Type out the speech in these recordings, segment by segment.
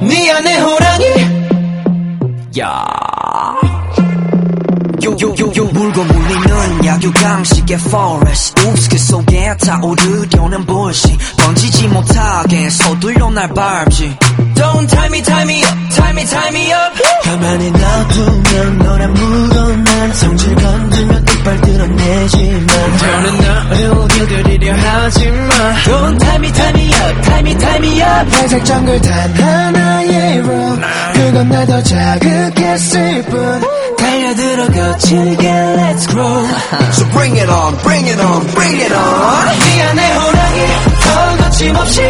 미안해 호랑이. 야. 요요요요. 물고 물리는 약육강식의 forest. Oops 그 속에 타오르려는 bullshit. 던지지 못하게 서둘러 날 밟지. Don't tie me tie me up tie me tie me up. 가만히 놔두면 너란 묻어난 성질 건 me tie me up 회색 정글 단 하나의 rope 그건 날 더 자극했을 뿐 달려들어 거칠게 let's grow So bring it on bring it on bring it on 미안해 호랑이 더 거침없이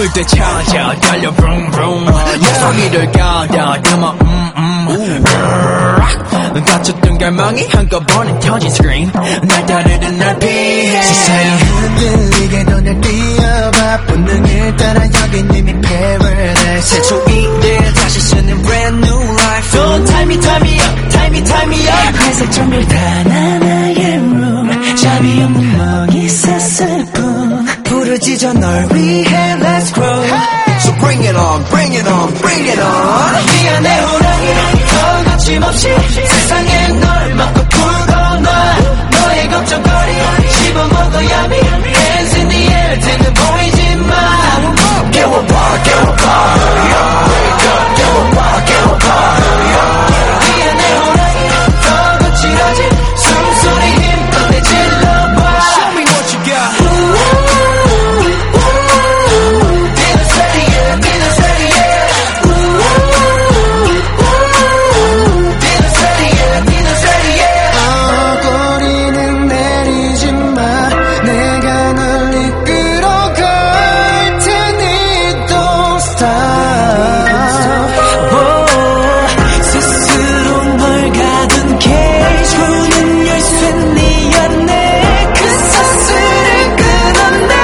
내질러봐 약속을 되찾아 달려 vroom vroom 약속이를 가다듬어 음음 갇혔던 갈망이 한꺼번에 터진 스크린 날 따르는 날 피해 세상이 흔들리게 너날 띄어 부르짖어 널 위해 let's grow So bring it on bring it on bring it on 미안해 호랑이 더 Stop 스스로 널 가둔 케이지 문은 열쇠 네 안에 그 사슬을 끊어내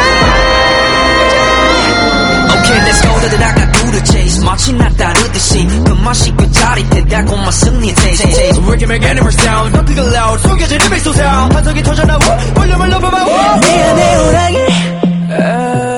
Okay, let's go to the dark, I do the chase. 마치 나 따르듯이 그 맛이 그 짜릿해 달콤한 승리 taste. We're gonna make animals down, don't pick it loud. 속여진 리믹 소사, 환성이 터져나와 볼륨을 높여봐. 미안해 호랑이 아,